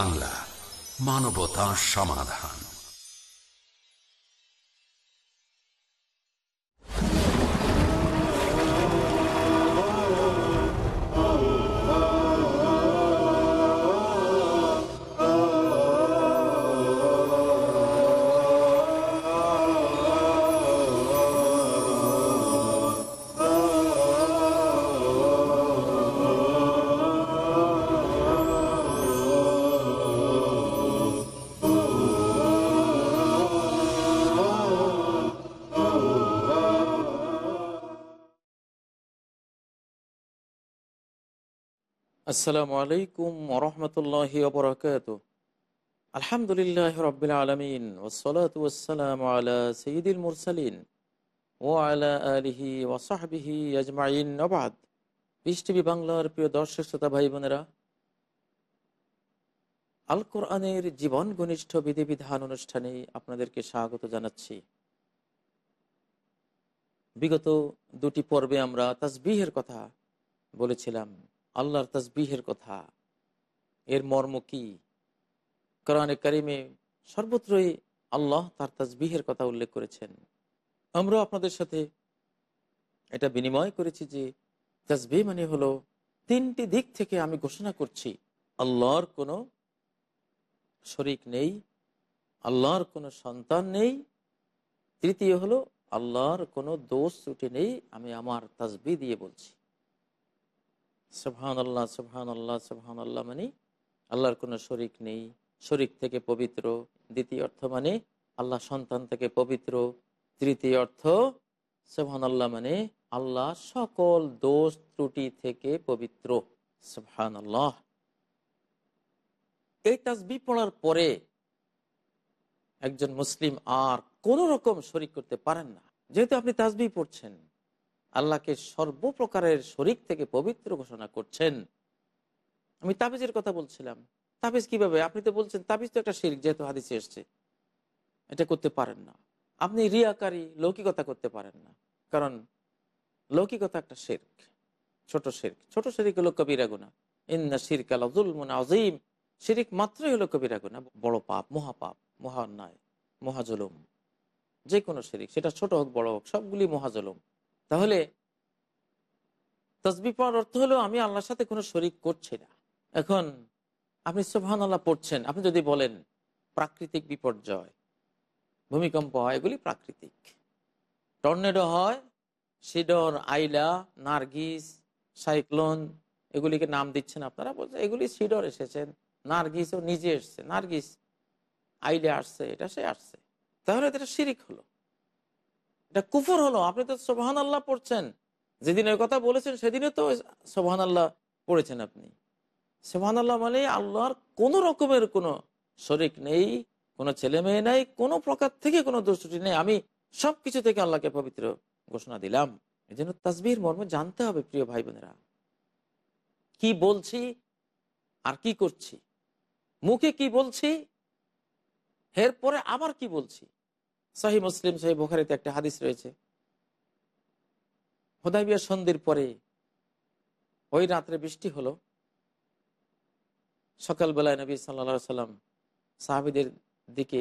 বাংলা মানবতা সমাধান। আসসালামু আলাইকুম ওরহমতুল্লাহ বরকাত আলহামদুলিল্লাহ রবিল আলমিন ওসলাত ওসালাম আলা সঈদুল মুরসালিন ও আলা আলিহি ওসাহবিহি আজমাইন। নবাদ পিস টিভি বাংলার প্রিয় দর্শক শ্রোতা ভাই বোনেরা আল কোরআনের জীবন ঘনিষ্ঠ বিধিবিধান অনুষ্ঠানে আপনাদেরকে স্বাগত জানাচ্ছি। বিগত দুটি পর্বে আমরা তাজবিহের কথা বলেছিলাম। আল্লাহর তসবিহের কথা। এর মর্ম কি? কোরআনে কারিমে সর্বত্রই আল্লাহ তার তসবিহের কথা উল্লেখ করেছেন। আমরা আপনাদের সাথে এটা বিনিময় করেছি যে তসবি মানে হলো তিনটি দিক থেকে আমি ঘোষণা করছি, আল্লাহর কোনো শরিক নেই, আল্লাহর কোনো সন্তান নেই, তৃতীয় হলো আল্লাহর কোনো দোষ ত্রুটি নেই, আমি আমার তসবি দিয়ে বলছি। সুবহান আল্লাহ সুবহান আল্লাহ সুবহান আল্লাহ মানে আল্লাহর কোনো শরিক নেই। শরিক থেকে পবিত্র। দ্বিতীয় অর্থ মানে আল্লাহ সন্তান থেকে পবিত্র। তৃতীয় অর্থ সুবহান আল্লাহ মানে আল্লাহ সকল দোষ ত্রুটি থেকে পবিত্র। সুবহান আল্লাহ এই তাজবি পড়ার পরে একজন মুসলিম আর কোন রকম শরিক করতে পারেন না। যেহেতু আপনি তাজবি পড়ছেন। আল্লাহকে সর্বপ্রকারের শরিক থেকে পবিত্র ঘোষণা করছেন। আমি তাবিজের কথা বলছিলাম। তাবিজ কীভাবে? আপনি তো বলছেন তাবিজ তো একটা শিরিক, যেহেতু হাদিসে এসছে। এটা করতে পারেন না। আপনি রিয়াকারী লৌকিকতা করতে পারেন না। কারণ লৌকিকতা একটা শেরক, ছোট শেরক। ছোট শেরিক হলো কবিরা গুণা ইন্না শিরক আলাজুল আজিম শিরিক মাত্রই হলো কবিরা গুণা বড় পাপ মহাপাপ মহা অন্যায় মহাজলুম যে কোনো শিরিক, সেটা ছোট হোক, বড় হোক, সবগুলি মহাজলুম তাহলে তসবি পড়ার অর্থ হলো আমি আল্লাহর সাথে কোনো শরিক করছি না। এখন আপনি সোহান আল্লাহ পড়ছেন, আপনি যদি বলেন প্রাকৃতিক বিপর্যয়, ভূমিকম্প হয়, এগুলি প্রাকৃতিক। টর্নেডো হয়, সিডর, আইলা, নার্গিস, সাইক্লোন, এগুলিকে নাম দিচ্ছেন আপনারা, বলছেন এগুলি সিডর এসেছেন, নার্গিসও নিজে এসছে, নার্গিস, আইলে আসছে, এটা সে আসছে। তাহলে এটা শিরিক হলো। এটা কুফর হলো, আপনি তো সোহান আল্লাহ পড়ছেন। যেদিন ওই কথা বলেছেন সেদিনে তো সোহান আল্লাহ পড়েছেন আপনি। সোহান আল্লাহ মানে আল্লাহর কোনো রকমের কোনো শরিক নেই, কোনো ছেলে মেয়ে নেই, কোনো প্রকার থেকে কোনো দোষটি নেই। আমি সব কিছু থেকে আল্লাহকে পবিত্র ঘোষণা দিলাম। এই জন্য তাসবির মর্ম জানতে হবে, প্রিয় ভাই বোনেরা কি বলছি আর কি করছি? মুখে কি বলছি? এরপরে আবার কি বলছি? সাহি মুসলিম, সাহি বোখারিতে একটা হাদিস রয়েছে। হোদাইবিয়া সন্ধির পরে ওই রাত্রে বৃষ্টি হলো। সকালবেলায় নবী সাল্লা সাল্লাম সাহাবিদের দিকে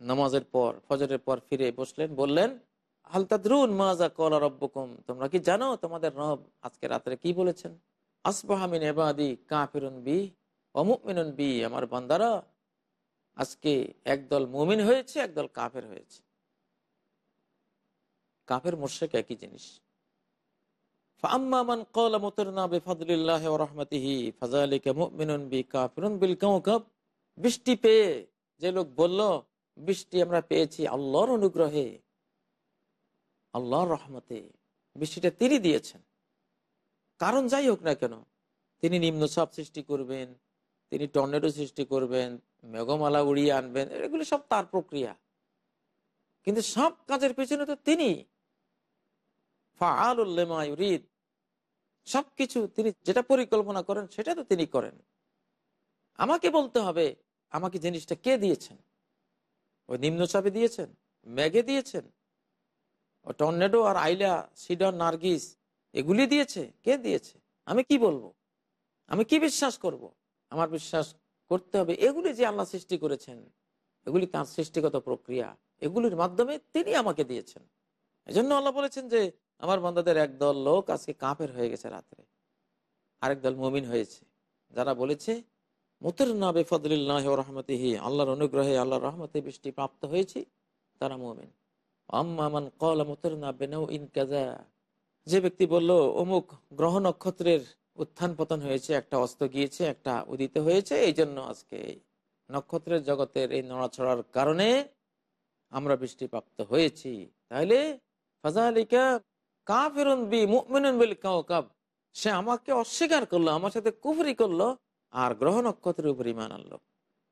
নামাজের পর, ফজরের পর ফিরে বসলেন, বললেন হালতাদ্রুন মাজা কলা রব্বকুম? তোমরা কি জানো তোমাদের রব আজকে রাত্রে কি বলেছেন? আসবাহামিন এবাদি কাফিরুন বি অমুকমিনুন বি আমার বান্দারা আজকে একদল মুমিন হয়েছে, একদল কাফের হয়েছে। কাফের মোর্শেক একই জিনিস। বৃষ্টি পেয়ে যে লোক বলল, বৃষ্টি আমরা পেয়েছি আল্লাহর অনুগ্রহে, আল্লাহর রহমতে। বৃষ্টিটা তিনি দিয়েছেন। কারণ যাই হোক না কেন, তিনি নিম্নচাপ সৃষ্টি করবেন, তিনি টর্নেডো সৃষ্টি করবেন মেঘমালা উড়িয়ে আনবেন, এগুলি সব তার প্রক্রিয়া। কিন্তু সব কাজের পেছনে তো তিনি। সবকিছু তিনি যেটা পরিকল্পনা করেন, সেটা তো তিনি করেন। আমাকে বলতে হবে, আমাকে জিনিসটা কে দিয়েছেন? ওই নিম্নচাপে দিয়েছেন? মেঘে দিয়েছেন? ও টর্নেডো আর আইলা সিডন নার্গিস, এগুলি দিয়েছে? কে দিয়েছে? আমি কি বলব? আমি কি বিশ্বাস করব। আমার বিশ্বাস করতে হবে। এগুলি যে আল্লাহ সৃষ্টি করেছেন, এগুলি তার সৃষ্টিগত প্রক্রিয়া। এগুলির মাধ্যমে তিনি আমাকে দিয়েছেন। এই জন্য আল্লাহ বলেছেন যে, আমার বান্দাদের একদল লোক আজকে কাঁপের হয়ে গেছে রাত্রে। আরেক দল মমিন হয়েছে, যারা বলেছে মুতর না বেফদুল্লাহ রহমতিহি, আল্লাহর অনুগ্রহে, আল্লাহর রহমতে বৃষ্টি প্রাপ্ত হয়েছি, তারা মমিন। আম্মান কলা মুতর না বেনাউ ইন কাজা যে ব্যক্তি বলল, অমুক গ্রহ নক্ষত্রের উত্থান পতন হয়েছে, একটা অস্ত গিয়েছে, একটা উদিত হয়েছে। এই জন্য আজকে নক্ষত্রের জগতের এই নড়াছড়ার কারণে আমরা বৃষ্টিপ্রাপ্ত হয়েছি। তাহলে ফাজালিকা সে আমাকে অস্বীকার করল, আমার সাথে কুফরি করল, আর গ্রহ নক্ষত্রের উপর ইমান আনলো।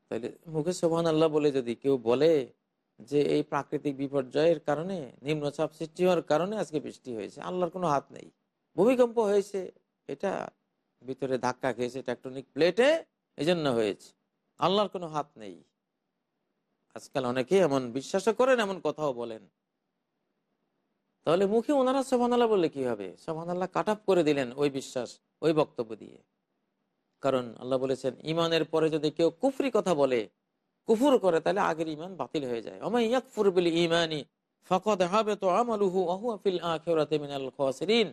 তাহলে মুখে সোহান আল্লাহ বলে যদি কেউ বলে যে এই প্রাকৃতিক বিপর্যয়ের কারণে, নিম্নচাপ সৃষ্টি হওয়ার কারণে আজকে বৃষ্টি হয়েছে, আল্লাহর কোনো হাত নেই। ভূমিকম্প হয়েছে, এটা ভিতরে ধাক্কা খেয়েছে টেকটনিক প্লেটে এই জন্য হয়েছে। আল্লাহর কোনো হাত নেই। আজকাল অনেকে এমন বিশ্বাসও করেন, এমন কথাও বলেন। তাহলে মুখে ওনারা সোহান আল্লাহ বললে কি হবে? সোহান আল্লাহ কাট করে দিলেন ওই বিশ্বাস, ওই বক্তব্য দিয়ে। কারণ আল্লাহ বলেছেন, ইমানের পরে যদি কেউ কুফরি কথা বলে, কুফুর করে, তাহলে আগের ইমান বাতিল হয়ে যায়। আমার ইয়াকফুর বিল ইমানি ফকদ হবে তো আমালুহু আহুয়াফিল আখিরাতে মিনাল খাসিরিন।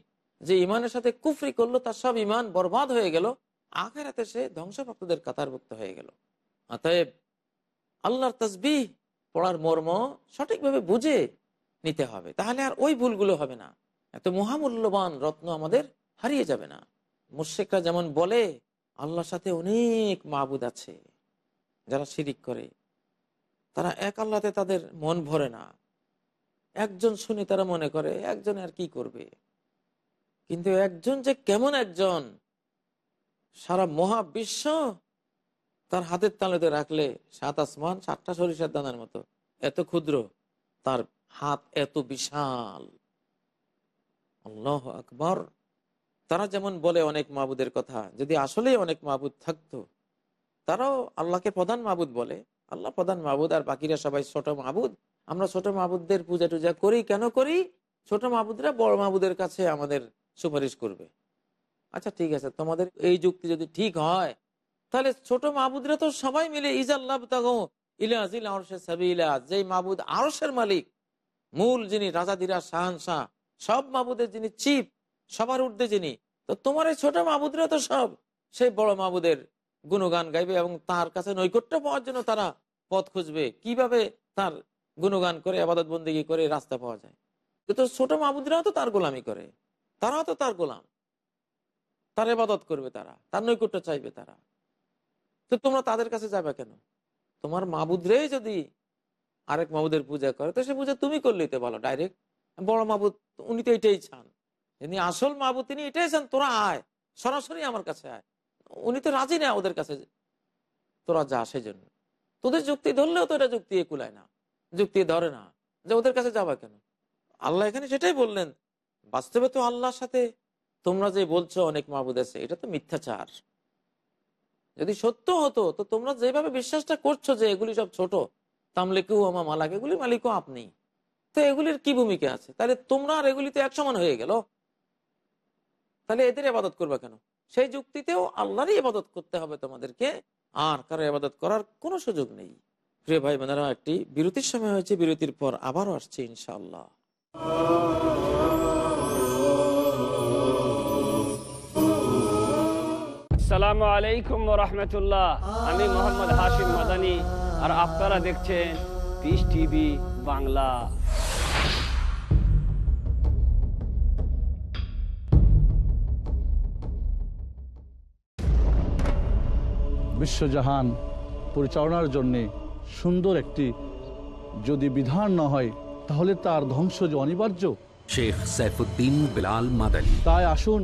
যে ইমানের সাথে কুফরি করল, তার সব ইমান বরবাদ হয়ে গেল। আখেরাতে সে ধ্বংসপ্রাপ্তদের কাতারভুক্ত হয়ে গেল। অতএব আল্লাহর তসবিহ পড়ার মর্ম সঠিকভাবে বুঝে নিতে হবে। তাহলে আর ওই ভুলগুলো হবে না। এত মহামূল্যবান রত্ন আমাদের হারিয়ে যাবে না। মুর্শেকরা যেমন বলে, আল্লাহর সাথে অনেক মাহবুদ আছে যারা শিরিক করে। তারা এক আল্লাহতে তাদের মন ভরে না। একজন শুনে তারা মনে করে, একজন আর কি করবে? কিন্তু একজন যে কেমন একজন, সারা মহাবিশ্ব তার হাতের তালেতে রাখলে সাত আসমান, সাতটা সরিষার দানার মতো, এত ক্ষুদ্র, তার হাত এত বিশাল। আল্লাহ আকবর। তারা যেমন বলে অনেক মাহবুদের কথা, যদি আসলে অনেক মাহবুদ থাকতো, তারাও আল্লাহকে প্রধান মাহবুদ বলে। আল্লাহ প্রধান মাহবুদ আর বাকিরা সবাই ছোট মাহবুদ আমরা ছোট মাহবুদদের পূজা টুজা করি, কেন করি? ছোট মাহবুদরা বড় মাহবুদের কাছে আমাদের সুপারিশ করবে। আচ্ছা ঠিক আছে, তোমাদের এই যুক্তি যদি ঠিক হয়, তাহলে ছোট মাহবুদরা তো সবাই মিলে ইজাল্লাহ মাহবুদ আরসের মালিক, মূল যিনি রাজাদিরা শাহানশাহ সব মাহবুদের যিনি চিফ, সবার ঊর্ধ্বে যিনি, তো তোমার এই ছোট মাহবুদরা তো সব সেই বড় মাহবুদের গুণগান গাইবে এবং তার কাছে নৈকট্য পাওয়ার জন্য তারা পথ খুঁজবে। কীভাবে তার গুণগান করে আবাদত বন্দিগি করে রাস্তা পাওয়া যায়? কিন্তু ছোট মাহবুদরাও তো তার গোলামি করে। তারাও তো তার গোলাম। তার এবাদত করবে তারা, তার নৈকট্য চাইবে তারা। তো তোমরা তাদের কাছে যাবে কেন? তোমার মাহবুদরে যদি আরেক মাহবুদের পূজা করে, তো সে পূজা তুমি করলেই তো বলো ডাইরেক্ট বড় মাহবুদ উনি তো এটাই চান। যিনি আসল মাহবুদ তিনি এটাই চান, তোরা আয়, সরাসরি আমার কাছে আয়। উনি তো রাজি না ওদের কাছে। তোরা যা সেই জন্য তোদের যুক্তি ধরলেও তো এটা যুক্তি কুলায় না, যুক্তি ধরে না, যে ওদের কাছে যাবা কেন? আল্লাহ এখানে সেটাই বললেন বাস্তবে তো আল্লাহর সাথে তোমরা যে বলছো অনেক মাহবুদ আছে, এটা তো মিথ্যাচার। যদি সত্য হতো, তো তোমরা যেভাবে বিশ্বাসটা করছ যে এগুলি সব ছোট তামলেকেও আমার মালাক, এগুলির মালিকও আপনি। তো এগুলির কি ভূমিকা আছে? তাহলে তোমরা আর এগুলি তো এক সমান হয়ে গেল। তাহলে এদের আবাদত করবে কেন? সেই যুক্তিতেও আল্লাহরই ইবাদত করতে হবে তোমাদেরকে, আর কারও ইবাদত করার কোনো সুযোগ নেই। প্রিয় ভাই বোনেরা একটি বিরতির সময় হয়েছে, বিরতির পর আবারও আসছে ইনশাআল্লাহ। আসসালামু আলাইকুম রহমতুল্লাহ। আমি মোহাম্মদ হাশিম মাদানি আর আপনারা দেখছেন পিস টিভি বাংলা। বিশ্বজাহান পরিচালনার জন্যে সুন্দর একটি যদি বিধান না হয় তাহলে তার ধ্বংস যে অনিবার্য। শেখ সাইফুদ্দিন বিলাল মাদানী। তাই আসুন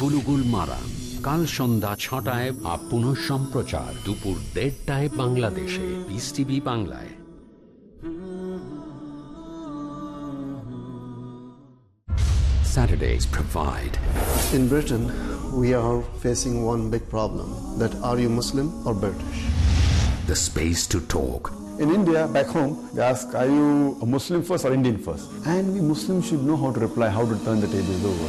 বুলুগুল মারা কাল সন্ধ্যা ছটায় বা পুনঃ সম্প্রচার দুপুর দেড়টায় বাংলাদেশে পিস টিভি বাংলায় Saturdays provide. In Britain, we are facing one big problem that are you Muslim or British? The space to talk. In India, back home, they ask, are you a Muslim first or Indian first? And we Muslims should know how to reply, how to turn the tables over.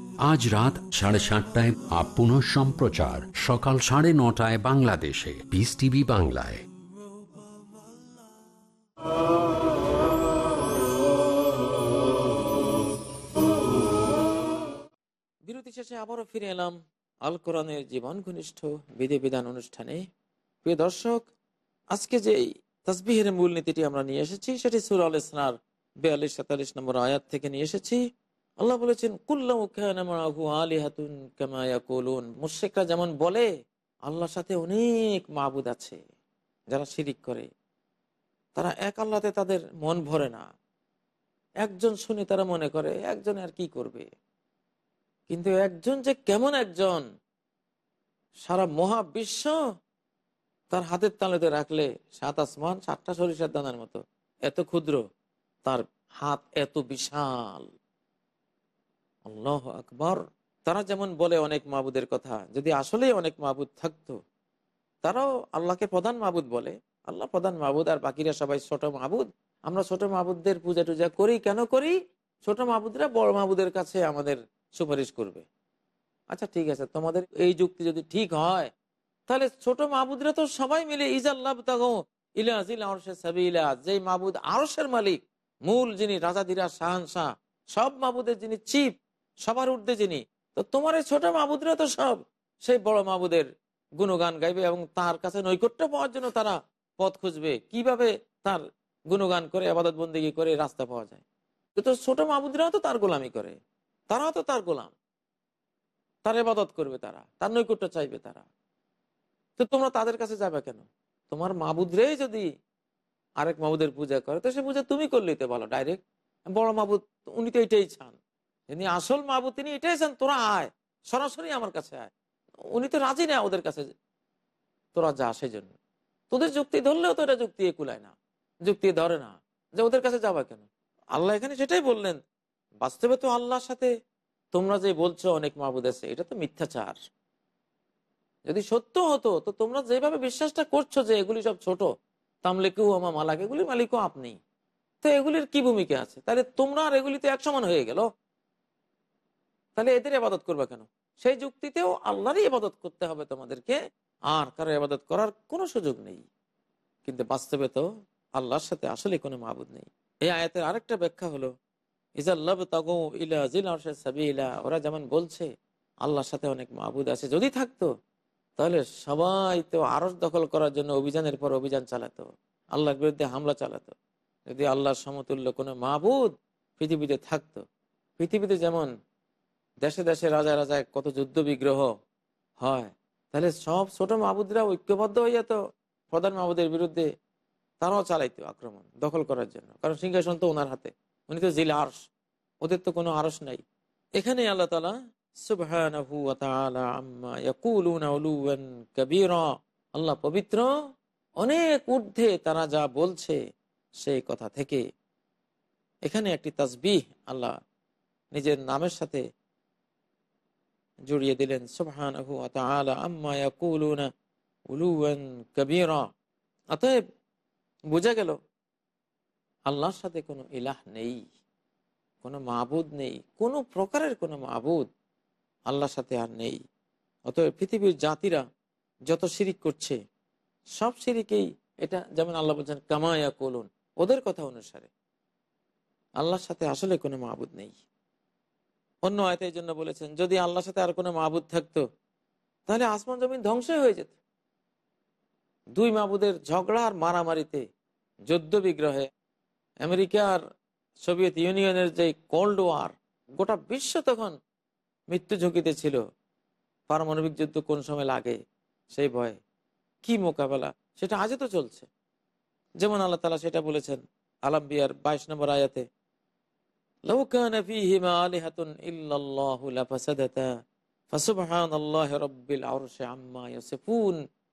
আজ রাত সাড়ে সাতটায় up পুনঃ সম্প্রচার। সকাল সাড়ে নটায় বাংলাদেশে। পিস টিভি বাংলায়। বিরতি শেষে আবারও ফিরে এলাম আল কোরআনের জীবন ঘনিষ্ঠ বিধি বিধান অনুষ্ঠানে। প্রিয় দর্শক, আজকে যে তসবিহের মূলনীতিটি আমরা নিয়ে এসেছি, সেটি সুর আল ইসনার বিয়াল্লিশ, সাতাল্লিশ নম্বর আয়াত থেকে নিয়ে এসেছি। আল্লাহ বলেছেন কুল্লাউন মুশেকরা যেমন বলে, আল্লাহর সাথে অনেক মাহবুদ আছে যারা শিরিক করে। তারা এক আল্লাহতে তাদের মন ভরে না। একজন শুনে তারা মনে করে, একজন আর কি করবে? কিন্তু একজন যে কেমন একজন, সারা মহাবিশ্ব তার হাতের তালুতে রাখলে সাত আসমান, সাতটা সরিষার দানার মতো, এত ক্ষুদ্র, তার হাত এত বিশাল। আল্লাহ আকবর। তারা যেমন বলে অনেক মাহবুদের কথা, যদি আসলে অনেক মাহবুদ থাকতো, তারাও আল্লাহকে প্রধান মাহবুদ বলে। আল্লাহ প্রধান মাহবুদ আর বাকিরা সবাই ছোট মাহবুদ আমরা ছোট মাহবুদদের পূজা টুজা করি, কেন করি? ছোট মাহবুদরা বড় মাহবুদের কাছে আমাদের সুপারিশ করবে। আচ্ছা ঠিক আছে, তোমাদের এই যুক্তি যদি ঠিক হয়, তাহলে ছোট মাহবুদরা তো সবাই মিলে ইজাল্লাহ যে মাহবুদ আরসের মালিক, মূল যিনি রাজাদিরা শাহান শাহ, সব মাহবুদের যিনি চিফ সবার ঊর্ধ্বে যিনি, তো তোমার এই ছোট মাহবুদরা তো সব সেই বড় মাহবুদের গুণগান গাইবে এবং তার কাছে নৈকট্য পাওয়ার জন্য তারা পথ খুঁজবে। কীভাবে তার গুণগান করে, আবাদত বন্দিগি করে রাস্তা পাওয়া যায়? তো ছোট মাহবুদরাও তো তার গোলামি করে। তারাও তো তার গোলাম। তার এবাদত করবে তারা, তার নৈকট্য চাইবে তারা। তো তোমরা তাদের কাছে যাবে কেন? তোমার মাহবুদরে যদি আরেক মাহবুদের পূজা করে, তো সে পূজা তুমি করলেই তো ভালো ডাইরেক্ট বড় মাহবুদ উনি তো এটাই চান। যিনি আসল মাহবুদ তিনি এটাই চান তোরা আয়। সরাসরি আমার কাছে আয়। উনি তো রাজি না ওদের কাছে। তোরা যা সেই জন্য তোদের যুক্তি ধরলেও তো এটা যুক্তি কুলায় না। যুক্তি ধরে না। যে ওদের কাছে যাবা কেন? আল্লাহ এখানে সেটাই বললেন। বাস্তবে তো আল্লাহর সাথে তোমরা যে বলছো অনেক মাহবুদ আছে, এটা তো মিথ্যাচার। যদি সত্য হতো, তো তোমরা যেভাবে বিশ্বাসটা করছ যে এগুলি সব ছোট তামলেকেও আমার মালাক, এগুলির মালিকও আপনি। তো এগুলির কি ভূমিকা আছে? তাহলে তোমরা আর এগুলি তো এক সমান হয়ে গেল। তাহলে এদের আবাদত করবে কেন? সেই যুক্তিতেও আল্লাহরই আবাদত করতে হবে তোমাদেরকে। আর কারও আবাদত করার কোনো সুযোগ নেই। কিন্তু বাস্তবে তো আল্লাহর সাথে আসলে কোনো মাহবুদ নেই। এই আয়াতের আরেকটা ব্যাখ্যা হলো ওরা যেমন বলছে, আল্লাহর সাথে অনেক মাহবুদ আছে। যদি থাকতো, তাহলে সবাই তো আরস দখল করার জন্য অভিযানের পর অভিযান চালাতো। আল্লাহর বিরুদ্ধে হামলা চালাতো। যদি আল্লাহর সমতুল্য কোনো মাহবুদ পৃথিবীতে থাকতো, পৃথিবীতে যেমন দেশে দেশে রাজা রাজায় কত যুদ্ধ বিগ্রহ হয়। তাহলে সব ছোট মাহবুদরা ঐক্যবদ্ধ হয়ে যেত। প্রধান মাহবুদের বিরুদ্ধে তারাও চালাইতো আক্রমণ দখল করার জন্য। কারণ সিংহাসন তো ওনার হাতে। উনি তো জিল আরস ওদের তো কোনো আরস নাই। এখানে আল্লাহ তালা আল্লাহ পবিত্র, অনেক ঊর্ধ্বে তারা যা বলছে সেই কথা থেকে। এখানে একটি তাজবিহ আল্লাহ নিজের নামের সাথে জড়িয়ে দিলেন সুবহান অতএব বোঝা গেল, আল্লাহর সাথে কোনো ইলাহ নেই, কোনো মাহবুদ নেই, কোনো প্রকারের কোনো মাহবুদ আল্লাহর সাথে আর নেই। অতএব পৃথিবীর জাতিরা যত শিরিক করছে, সব শিরিকেই এটা যেমন আল্লাহ বলছেন কামায়া কলুন ওদের কথা অনুসারে। আল্লাহর সাথে আসলে কোনো মাহবুদ নেই। অন্য আয়তের জন্য বলেছেন, যদি আল্লাহর সাথে আর কোনো মাহবুদ থাকতো, তাহলে আসমান জমিন ধ্বংসই হয়ে যেত। দুই মাবুদের ঝগড়া আর মারামারিতে যুদ্ধ বিগ্রহে আমেরিকার সোভিয়েত ইউনিয়নের যে কোল্ড ওয়ার, গোটা বিশ্ব তখন মৃত্যু ঝুঁকিতে ছিল। পারমাণবিক যুদ্ধ কোন সময় লাগে সেই ভয়ে। কি মোকাবেলা? সেটা আজও তো চলছে। যেমন আল্লাহ তালা সেটা বলেছেন আলাম্বিয়ার বাইশ নম্বর আয়াতে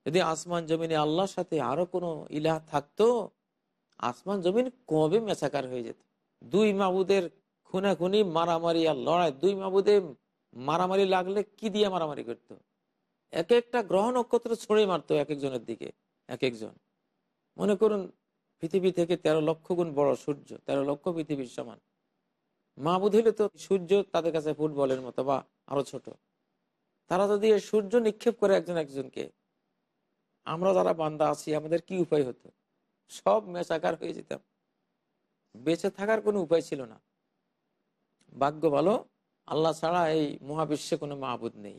যদি আসমান জমিনে আল্লাহর সাথে আরও কোনো ইলাহ থাকতো, আসমান জমিন কবে মেসাকার হয়ে যেত। দুই মাবুদের খুনাখুনি, মারামারি আর লড়াই, দুই মাবুদে মারামারি লাগলে কি দিয়ে মারামারি করতো? এক একটা গ্রহ নক্ষত্র ছড়ে মারতো এক একজনের দিকে, এক একজন। মনে করুন, পৃথিবী থেকে তেরো লক্ষ গুণ বড় সূর্য, তেরো লক্ষ পৃথিবীর সমান। মাহবুদ হইলে তো সূর্য তাদের কাছে ফুটবলের মতো বা আরও ছোট। তারা যদি সূর্য নিক্ষেপ করে একজন একজনকে, আমরা যারা বান্দা আছি, আমাদের কি উপায় হতো? সব মেশাকার হয়ে যেতাম। বেঁচে থাকার কোনো উপায় ছিল না। ভাগ্য ভালো, আল্লাহ ছাড়া এই মহাবিশ্বে কোনো মাহবুদ নেই।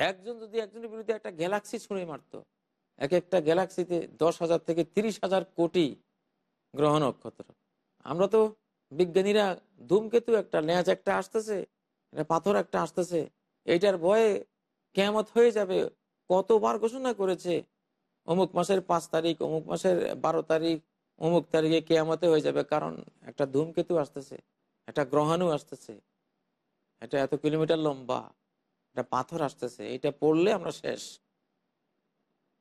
একজন যদি একজনের বিরুদ্ধে একটা গ্যালাক্সি ছুঁড়ে মারতো, এক একটা গ্যালাক্সিতে দশ হাজার থেকে তিরিশ হাজার কোটি গ্রহ নক্ষত্র। আমরা তো বিজ্ঞানীরা ধূমকেতু একটা ল্যাচ একটা আসতেছে একটা পাথর একটা আসতেছে। এইটার ভয়ে কেমত হয়ে যাবে, কতবার ঘোষণা করেছে? অমুক মাসের পাঁচ তারিখ, অমুক মাসের বারো তারিখ, অমুক তারিখে কেয়ামতে হয়ে যাবে, কারণ একটা ধূমকেতু আসতেছে, একটা গ্রহাণু আসতেছে। এটা এত কিলোমিটার লম্বা, একটা পাথর আসতেছে এটা পড়লে আমরা শেষ।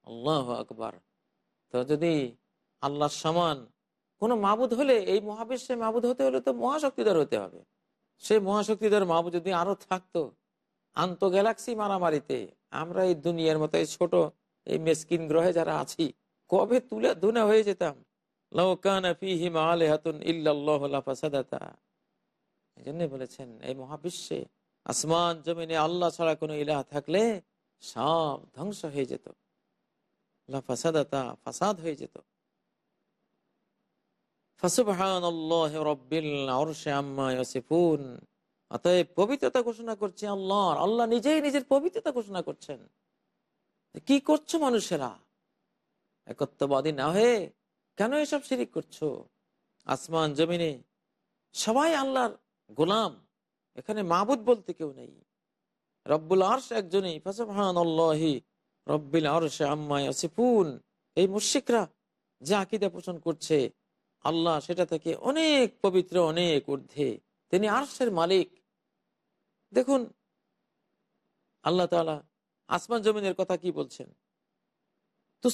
আল্লাহ আকবার। তো যদি আল্লাহ সমান কোন মাবুদ হলে, এই মহাবিশ্বে মাবুদ হতে হলে তো মহাশক্তিধর হতে হবে। সেই মহাশক্তিধর মাবুদ যদি আরও থাকতো, আন্ত গ্যালাক্সি মারামারিতে, আমরা এই দুনিয়ার মতো, এই ছোট, এই মেসকিন গ্রহে যারা আছি, কবে তুলে ধুনে হয়ে যেতাম? বলেছেন, এই মহাবিশ্বে আসমান জমিনে আল্লাহ ছাড়া কোনো ইলাহ থাকলে সব ধ্বংস হয়ে যেত। ফাসাদাতা, ফাসাদ হয়ে যেত। অতএব পবিত্রতা ঘোষণা করছে আল্লাহ আল্লাহ নিজেই নিজের পবিত্রতা ঘোষণা করছেন। কি করছ মানুষেরা? একত্ববাদী না হয়ে কেন এসব শিরিক করছ? আসমান, জমিনে সবাই আল্লাহর গোলাম। এখানে মাহবুদ বলতে কেউ নেই। রব্বুল আর্শ একজনই। ফাসবহান রব্বিল আরশ আম্মা ইয়াসিফুন। এই মুশরিকরা যে আকীদা পোষণ করছে আল্লাহ সেটা থেকে অনেক পবিত্র, অনেক ঊর্ধ্বে। তিনি আরশের মালিক। দেখুন, আল্লাহ তাআলা আসমান জমিনের কথা কি বলছেন? কে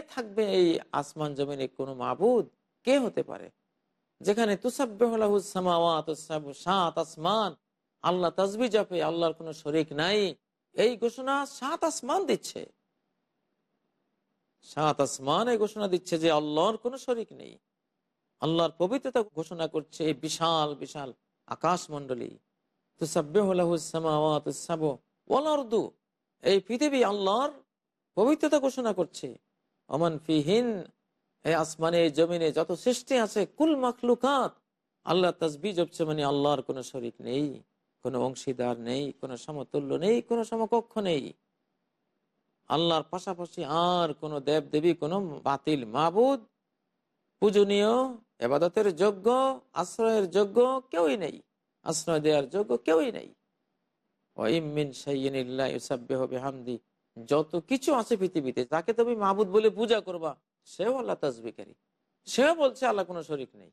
থাকবে এই আসমান জমিনে কোন মাবুদ? কে হতে পারে? যেখানে আসমান। আল্লাহ তসবি জাপে, আল্লাহর কোন শরিক নাই। এই ঘোষণা সাত আসমান দিচ্ছে। সাত আসমান এই ঘোষণা দিচ্ছে যে আল্লাহর কোন শরিক নেই। আল্লাহর পবিত্রতা ঘোষণা করছে বিশাল বিশাল আকাশ মন্ডলী তুসাব্বাহু এই পৃথিবী আল্লাহর পবিত্রতা ঘোষণা করছে। অমান ফিহিন আসমানে, জমিনে যত সৃষ্টি আছে, কুল মখলুকাত, আল্লাহ তসবি জপছে মানে আল্লাহর কোনো শরিক নেই, কোনো অংশীদার নেই, কোনো সমতুল্য নেই, কোনো সমকক্ষ নেই। আল্লাহর পাশাপাশি আর কোনো দেব দেবী কোনো বাতিল মাবুদ পূজনীয়, এবাদতের যোগ্য, আশ্রয়ের যোগ্য কেউই নেই, আশ্রয় দেওয়ার যোগ্য কেউই নেই। হামদি যত কিছু আছে পৃথিবীতে, তাকে তুমি মাহবুদ বলে পূজা করবা। সেও আল্লাহ তাজবিকারী সেও বলছে, আল্লাহ কোনো শরিক নেই।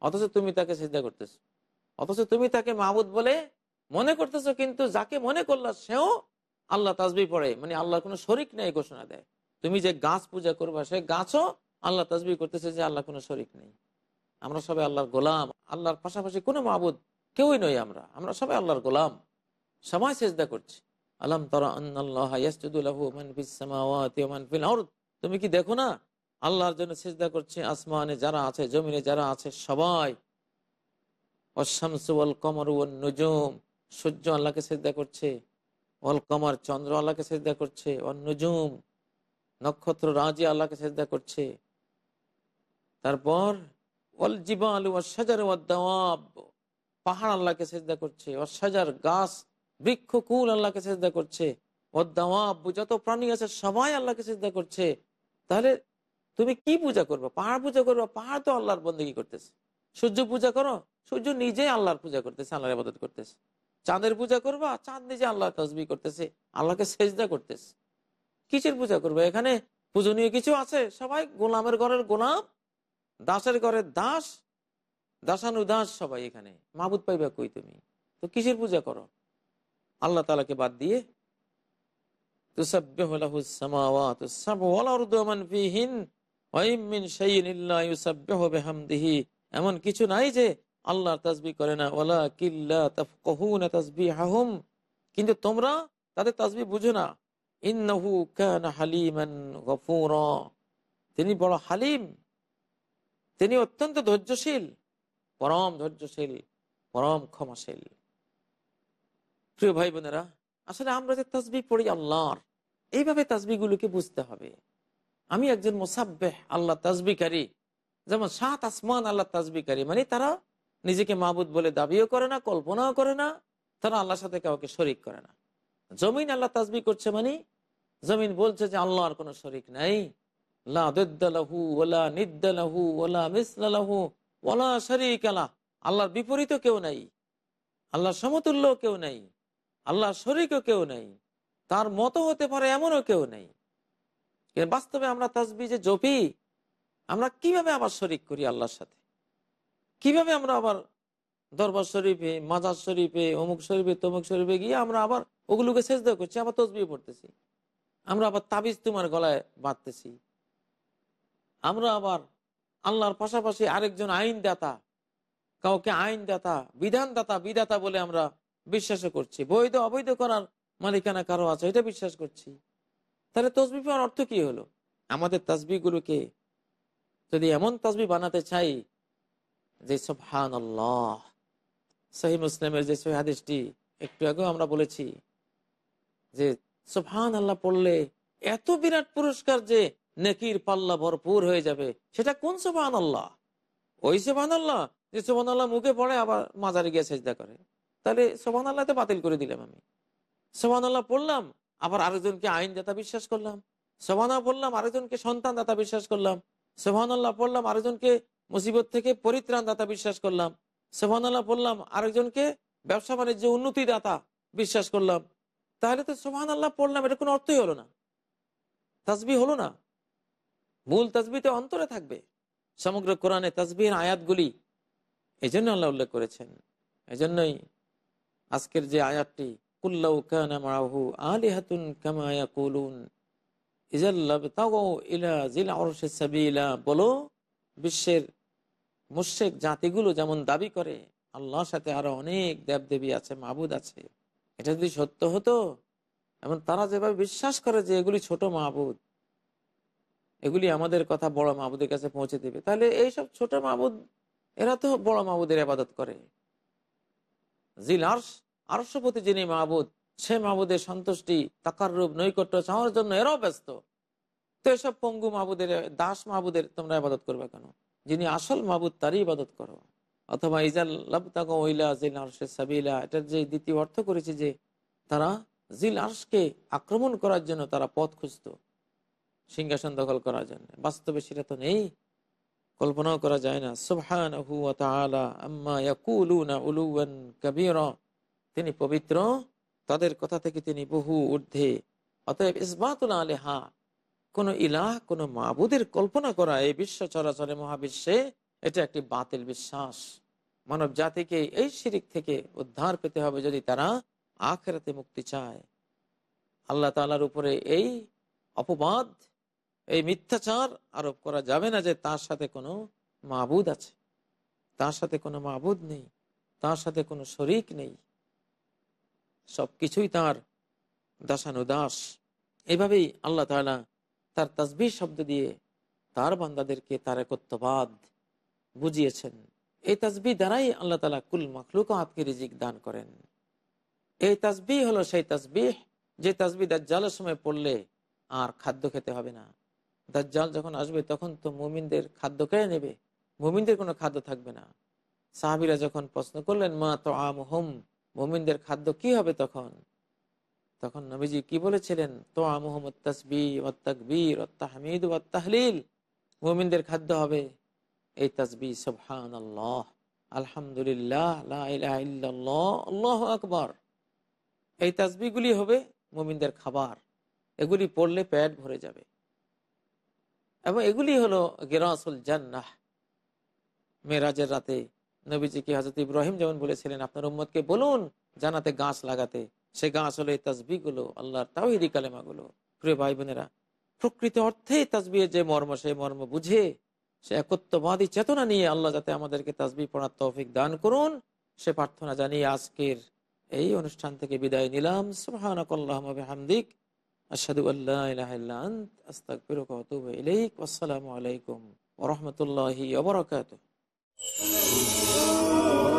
অথচ তুমি তাকে সিদ্ধা করতেছো। অথচ তুমি তাকে মাহবুদ বলে মনে করতেছো, কিন্তু যাকে মনে করলা সেও আল্লাহ তাজবি পড়ে। মানে আল্লাহ কোনো শরিক নেই ঘোষণা দেয়। তুমি যে গাছ পূজা করবা, সে গাছও আল্লাহ তাজবি করতেছে যে আল্লাহ কোনো শরিক নেই। আমরা সবাই আল্লাহর গোলাম। আল্লাহর পাশাপাশি কোনো মাহবুদ কেউই নই আমরা। আমরা সবাই আল্লাহর গোলাম। সবাই চেষ্টা করছি। তারা তুমি কি দেখো না আল্লাহর জন্য চেষ্টা করছে, আসমানে যারা আছে, জমিনে যারা আছে, সবাই। অশামসুল কমর নজুম সূর্য আল্লাহকে চেষ্টা করছে অল কমার চন্দ্র আল্লাহকে সেজদা করছে অন্নজুম নক্ষত্র রাজি আল্লাহকে সেজদা করছে। তারপর অল জীবা আলু সাজার ওয়াদ্দাওয়াব, পাহাড় আল্লাহকে সেজদা করছে অসাজার গাছ, বৃক্ষ, কুল আল্লাহকে সেজদা করছে ওদ্দাওয়াব যত প্রাণী আছে, সবাই আল্লাহকে সেজদা করছে। তাহলে তুমি কি পূজা করবে? পাহাড় পূজা করবে? পাহাড় তো আল্লাহর বন্দী করতেছে। সূর্য পূজা করো? সূর্য নিজেই আল্লাহর পূজা করতেছে, আল্লাহর আবাদত করতেছে। চাঁদের পূজা করবা? চাঁদ নিজে আল্লাহ তসবি করতেছে, আল্লাহকে সেজদা করতেছে। কিসের পূজা করবে? এখানে পূজনীয় কিছু আছে? সবাই গোলামের ঘরের গোলাম, দাসের ঘরের দাস, দাসানুদাস সবাই এখানে। মাহবুদ পাইবা কই তুমি? তো কিসের পূজা করো? আল্লাহ তালাকে বাদ দিয়ে, তুসাব্বিহু মান মিন এমন কিছু নাই যে আল্লাহর তাসবিহ করে না। ওয়ালা কিল্লা কিন্তু তোমরা তাদের তাসবিহ বুঝো না। তিনি বড় হালিম। তিনি অত্যন্ত ধৈর্যশীল। পরম ধৈর্যশীল, পরম ক্ষমাশীল। প্রিয় ভাই বোনেরা, আসলে আমরা যে তসবি পড়ি আল্লাহর, এইভাবে তসবিগুলোকে বুঝতে হবে। আমি একজন মোসাব্বেহ, আল্লাহ তসবিকারী যেমন সাত আসমান আল্লাহ তসবিকারী মানে তারা নিজেকে মাহবুদ বলে দাবিও করে না, কল্পনাও করে না, তারা আল্লাহর সাথে কাউকে শরিক করে না। জমিন আল্লাহ তাজবি করছে মানে জমিন বলছে যে আল্লাহর কোনো শরিক নাই। আল্লাহর বিপরীত কেউ নাই। আল্লাহর সমতুল্য কেউ নাই। আল্লাহর শরিকও কেউ নাই। তার মতো হতে পারে এমনও কেউ নেই। বাস্তবে আমরা তাজবি যে জপি, আমরা কীভাবে আবার শরিক করি আল্লাহর সাথে? কীভাবে আমরা আবার দরবার শরীফে, মাজার শরীফে, অমুক শরীফে, তমুক শরীফে গিয়ে আমরা আবার ওগুলোকে সেজদা করছি, আবার তসবি পড়তেছি। আমরা আবার তাবিজ তোমার গলায় বাঁধতেছি। আমরা আবার আল্লাহর পাশাপাশি আরেকজন আইন দাতা কাউকে আইন দাতা বিধান দাতা বিধাতা বলে আমরা বিশ্বাস করছি। বৈধ, অবৈধ করার মালিকানা কারও আছে, এটা বিশ্বাস করছি। তাহলে তসবি পাওয়ার অর্থ কি হলো? আমাদের তসবিগুলোকে যদি এমন তসবি বানাতে চাই যে সোহান আল্লাহ সহি মুসলিমের যে সহি হাদিসটি একটু আগেও আমরা বলেছি যে সোহান আল্লাহ পড়লে এত বিরাট পুরস্কার যে নেকির পাল্লা ভরপুর হয়ে যাবে, সেটা কোন সোহান আল্লাহ ওই সোহান আল্লাহ যে সোহান আল্লাহ মুখে পড়ে আবার মাজারে গিয়ে সেজদা করে। তাহলে সোহান আল্লাহতে বাতিল করে দিলাম আমি। সোহান আল্লাহ পড়লাম আবার আরেকজনকে আইন দাতা বিশ্বাস করলাম। সোহানা বললাম, আরেকজনকে সন্তান দাতা বিশ্বাস করলাম। সোহান আল্লাহ পড়লাম আরেকজনকে মুসিবত থেকে পরিত্রাণ দাতা বিশ্বাস করলাম। সোহান আল্লাহ পড়লাম আরেকজনকে ব্যবসা বাণিজ্য উন্নতি দাতা বিশ্বাস করলাম। তাহলে তো সোহান আল্লাহ পড়লাম, এটা কোনো অর্থই হলো না। তাসবি হলো না। মূল তাসবিতে অন্তরে থাকবে। সমগ্র কোরআনে তাসবির আয়াতগুলি এই জন্য আল্লাহ উল্লেখ করেছেন। এই জন্যই আজকের যে আয়াতটি কুল্লাউ আলিহাতুন বলো, বিশ্বের মুশেক জাতিগুলো যেমন দাবি করে, আল্লাহর সাথে আরও অনেক দেব দেবী আছে মাহবুদ আছে। এটা যদি সত্য হতো, এবং তারা যেভাবে বিশ্বাস করে যে এগুলি ছোট মাহবুদ এগুলি আমাদের কথা বড় মাহবুদের কাছে পৌঁছে দেবে, তাহলে এইসব ছোট মাহবুদ এরা তো বড় মাহবুদের আবাদত করে। জিল আর্শ আরশপতি যিনি মাহবুদ, সে মাহবুদের সন্তুষ্টি তাকার রূপ নৈকট্য চাওয়ার জন্য এরাও ব্যস্ত। তো এসব পঙ্গু মাহবুদের, দাস মাহবুদের তোমরা আবাদত করবে কেন? যিনি আসল মাহবুদ, তারই ইবাদত করো। অথবা ইজাল লাবতাকা জিল আরশের সাবিলা, এটার যে দ্বিতীয় অর্থ করেছে যে তারা জিল আর্শকে আক্রমণ করার জন্য তারা পথ খুঁজত, সিংহাসন দখল করার জন্য। বাস্তবে সেটা তো নেই, কল্পনাও করা যায় না। সুবহান আম্মা উলুওয়ান কাবীরা। তিনি পবিত্র, তাদের কথা থেকে তিনি বহু ঊর্ধ্বে। অতএব ইসবাতুল আলেহা, কোন ইলাহ, কোন মাবুদের কল্পনা করা এই বিশ্ব চরাচরে মহাবিশ্বে, এটা একটি বাতিল বিশ্বাস। মানব জাতিকে এই শিরিক থেকে উদ্ধার পেতে হবে যদি তারা আখেরাতে মুক্তি চায়। আল্লাহ তালার উপরে এই অপবাদ, এই মিথ্যাচার আরোপ করা যাবে না যে তার সাথে কোনো মাবুদ আছে। তার সাথে কোনো মাবুদ নেই। তার সাথে কোনো শরিক নেই। সবকিছুই তার দাসানুদাস। এভাবেই আল্লাহ তালা তার তসবির শব্দ দিয়ে তার বান্দাদেরকে তার একত্ববাদ বুঝিয়েছেন। এই তসবি দ্বারাই আল্লাহ তালা কুল মখলুক আতকে রিজিক দান করেন। এই তসবি হলো সেই তসবিহ, যে তাসবি দাজ্জালের সময় পড়লে আর খাদ্য খেতে হবে না। দাজ্জাল যখন আসবে তখন তো মুমিনদের খাদ্য কেড়ে নেবে, মুমিনদের কোনো খাদ্য থাকবে না। সাহাবিরা যখন প্রশ্ন করলেন, মা তো আম হোম মুমিনদের খাদ্য কি হবে তখন? তখন নবীজি কি বলেছিলেন? তো মোহাম্মদ তসবি তকবীর তাহমিদ তাহলিল। মুমিনদের খাদ্য হবে এই তসবি সুবহান আলহামদুলিল্লাহ আকবার। এই তাসবিগুলি হবে মুমিনদের খাবার। এগুলি পড়লে পেট ভরে যাবে। এবং এগুলি হলো গেরাসুল জান্নাহ, মেরাজের রাতে নবীজিকে হজরত ইব্রাহিম যেমন বলেছিলেন, আপনার উম্মতকে বলুন জানাতে গাছ লাগাতে। সে গাছ হলো এই তাসবিগুলো আল্লাহর তাওহিদি কালেমাগুলো। প্রিয় ভাই বোনেরা প্রকৃত অর্থে তাসবির যে মর্ম, সেই মর্ম বুঝে সে একত্ববাদী চেতনা নিয়ে আল্লাহ যাতে আমাদেরকে তাজবি পড়ার তৌফিক দান করুন। সে প্রার্থনা জানিয়ে আজকের এই অনুষ্ঠান থেকে বিদায় নিলাম। সুবহানাকাল্লাহুম্মা আশহাদু আল্লা ইলাহা ইল্লা আনত, আস্তাগফিরুকা ওয়া আতুবু ইলাইক। ওয়াসসালামু আলাইকুম ওয়া রাহমাতুল্লাহি ওয়া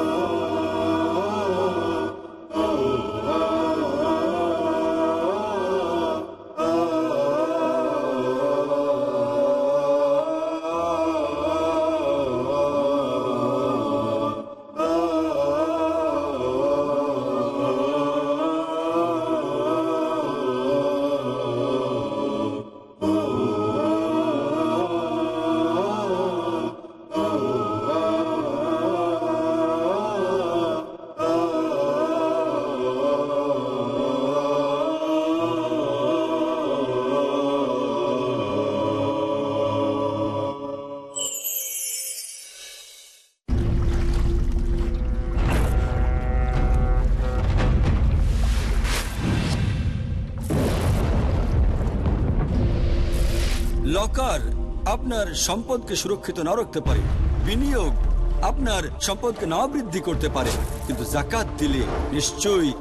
বারাকাতুহু আপনার সম্পদকে সুরক্ষিত না রাখতে পারে। বিনিয়োগ আপনার সম্পদকে না বৃদ্ধি করতে পারে। কিন্তু জাকাত দিলে নিশ্চয়ই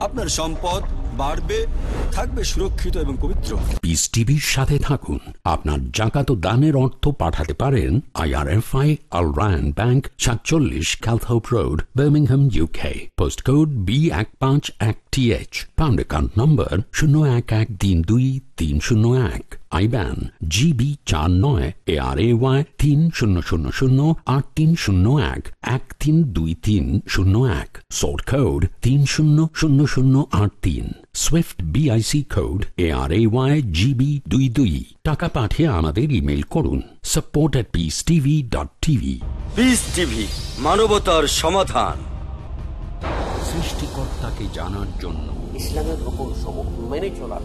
আপনার সম্পদ বাড়বে, থাকবে সুরক্ষিত এবং পবিত্র। সাথে থাকুন। আপনার জাকাত দানের অর্থ পাঠাতে পারেন আইআরএফআই আল রায়ন ব্যাংক, সাতচল্লিশ Calthorpe road, Birmingham UK post code B এক পাঁচ এক T H. Pound account number শূন্য এক এক তিন দুই তিন শূন্য এক। আই আইব্যান জিবি চার নয় এ আর এ ওয়াই তিন শূন্য শূন্য শূন্য আট তিন শূন্য এক এক তিন দুই তিন শূন্য এক। সোর্ট কোড তিন শূন্য শূন্য শূন্য আট তিন। Swift BIC code A R A Y GB দুই দুই। টাকা পাঠিয়ে আমাদের ইমেল করুন support at peace TV dot TV peace TV মানবতার সমাধান। সৃষ্টিকর্তাকে জানার জন্য ইসলামের রকম সমূহ মেনে চলার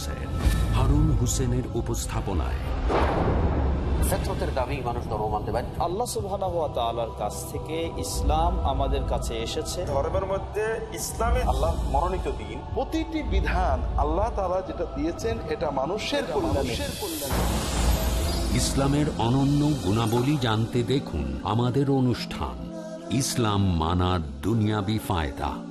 হারুন হুসেনের উপস্থাপনায়। ফেতরতের দাবি মানুষ ধর্ম মানতে পারে আল্লাহ সুবহানাহু ওয়া তাআলার কাছ থেকে ইসলাম আমাদের কাছে এসেছে। ধর্মের মধ্যে ইসলামে আল্লাহ মনোনীত দিন। প্রতিটি বিধান আল্লাহ তাআলা যেটা দিয়েছেন এটা মানুষের কল্যাণে। ইসলামের অনন্য গুণাবলী জানতে দেখুন আমাদের অনুষ্ঠান ইসলাম মানার দুনিয়াবি ফায়দা।